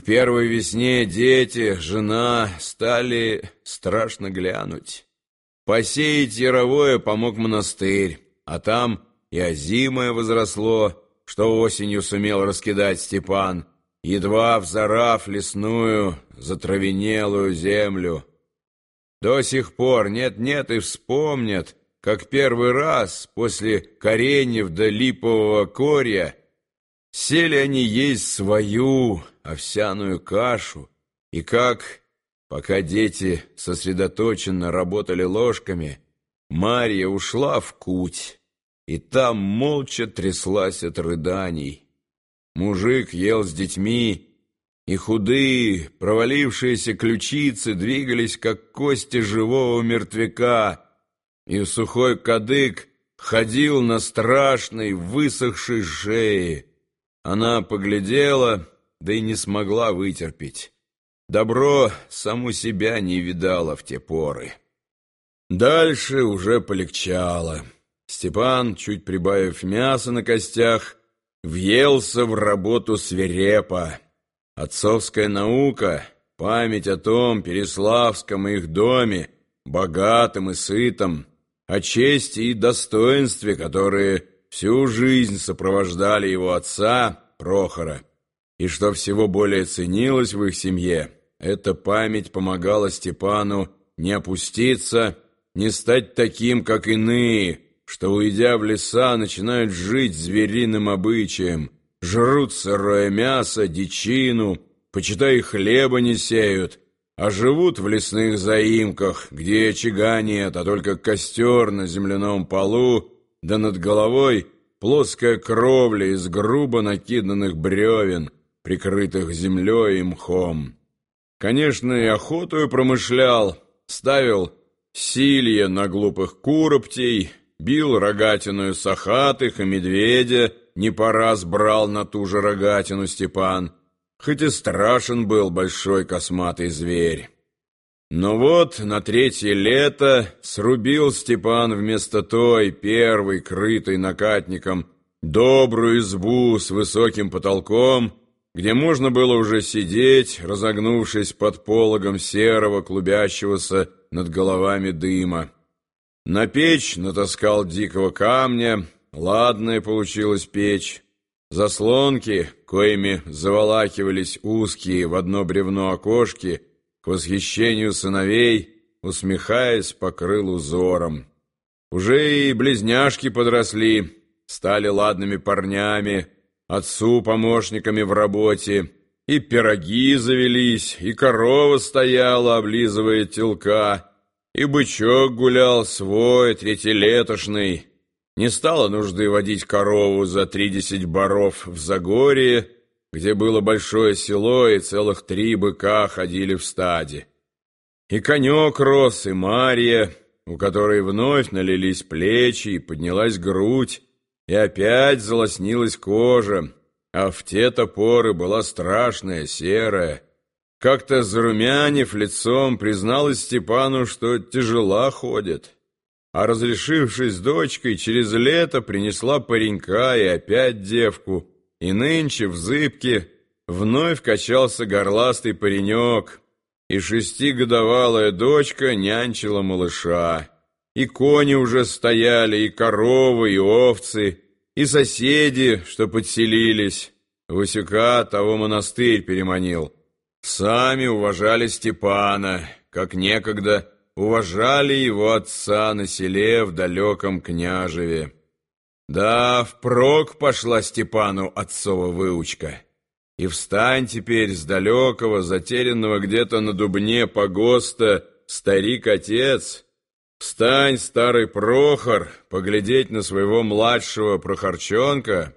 К первой весне дети, жена стали страшно глянуть. Посеять яровое помог монастырь, а там и озимое возросло, что осенью сумел раскидать Степан, едва взорав лесную, затравенелую землю. До сих пор нет-нет и вспомнят, как первый раз после кореньев до липового корья сели они есть свою овсяную кашу, и как, пока дети сосредоточенно работали ложками, Марья ушла в куть, и там молча тряслась от рыданий. Мужик ел с детьми, и худые, провалившиеся ключицы двигались, как кости живого мертвяка, и сухой кадык ходил на страшной, высохшей шее. Она поглядела, да и не смогла вытерпеть. Добро саму себя не видала в те поры. Дальше уже полегчало. Степан, чуть прибавив мяса на костях, въелся в работу свирепо. Отцовская наука, память о том Переславском их доме, богатым и сытом, о чести и достоинстве, которые всю жизнь сопровождали его отца, Прохора, и что всего более ценилось в их семье, эта память помогала Степану не опуститься, не стать таким, как иные, что, уйдя в леса, начинают жить звериным обычаем, жрут сырое мясо, дичину, почитай, хлеба не сеют, а живут в лесных заимках, где очага нет, а только костер на земляном полу, да над головой плоская кровля из грубо накиданных бревен, прикрытых землей и мхом. Конечно, и охотою промышлял, ставил силье на глупых куроптей, бил рогатиную сахатых и медведя, не по раз брал на ту же рогатину Степан, хоть и страшен был большой косматый зверь. Но вот на третье лето срубил Степан вместо той, первой, крытой накатником, добрую избу с высоким потолком, где можно было уже сидеть, разогнувшись под пологом серого, клубящегося над головами дыма. На печь натаскал дикого камня, ладная получилась печь, Заслонки, коими заволакивались узкие в одно бревно окошки, к восхищению сыновей, усмехаясь, покрыл узором. Уже и близняшки подросли, стали ладными парнями, отцу помощниками в работе, и пироги завелись, и корова стояла, облизывая телка, и бычок гулял свой, третьелетошный, не стало нужды водить корову за тридесять боров в Загорье, где было большое село, и целых три быка ходили в стаде. И конек рос, и Марья, у которой вновь налились плечи и поднялась грудь, и опять залоснилась кожа, а в те топоры была страшная, серая. Как-то зарумянив лицом, призналась Степану, что тяжела ходит. А разрешившись с дочкой, через лето принесла паренька и опять девку, и нынче в зыбке вновь качался горластый паренек, и шестигодовалая дочка нянчила малыша, и кони уже стояли, и коровы, и овцы, и соседи, что подселились. Васюка того монастырь переманил. Сами уважали Степана, как некогда уважали его отца на селе в далеком княжеве. Да, впрок пошла Степану отцова выучка. И встань теперь с далекого, затерянного где-то на дубне погоста, старик-отец, встань, старый Прохор, поглядеть на своего младшего Прохорчонка,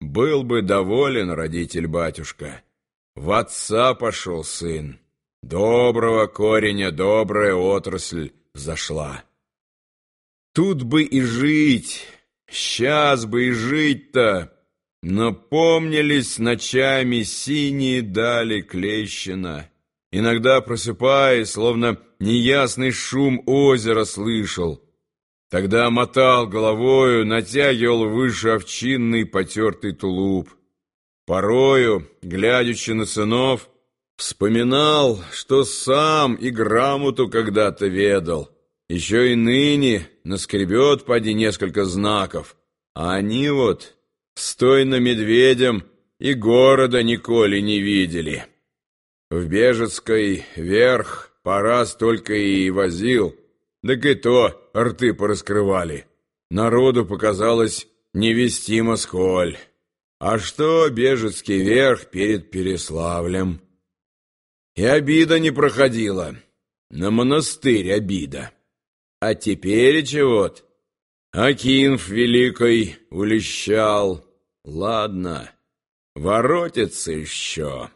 был бы доволен родитель-батюшка. В отца пошел сын. Доброго кореня добрая отрасль взошла. Тут бы и жить, сейчас бы и жить-то, но помнились ночами синие дали Клещина. Иногда просыпаясь, словно неясный шум озера слышал. Тогда мотал головою, натягивал выше овчинный потертый тулуп. Порою, глядячи на сынов, Вспоминал, что сам и грамоту когда-то ведал. Еще и ныне наскребет поди несколько знаков. А они вот, стой на медведем, и города николи не видели. В Бежецкой верх пораз только и возил, так и то рты пораскрывали. Народу показалось невестимо сколь. А что Бежецкий верх перед Переславлем? И обида не проходила. На монастырь обида. А теперь вот Акинф Великой улещал. Ладно, воротится еще.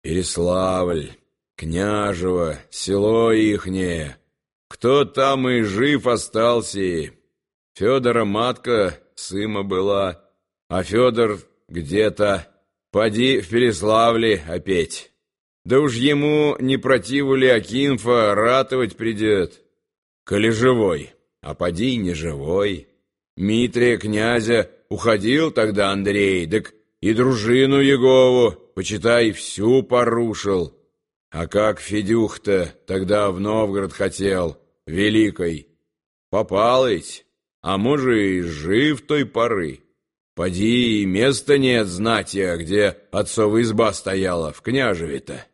Переславль, Княжево, село ихнее. Кто там и жив остался? Федора матка сыма была, а Федор где-то, поди в Переславле опять. Да уж ему не противу ли Акинфа ратовать придет, коли живой, а поди не живой. Митрия князя уходил тогда Андрей, так и дружину Егову, почитай, всю порушил. А как Федюх-то тогда в Новгород хотел, великой, попал ведь, а может и жив той поры. Поди, места нет знать я, где отцова изба стояла, в княжеве-то.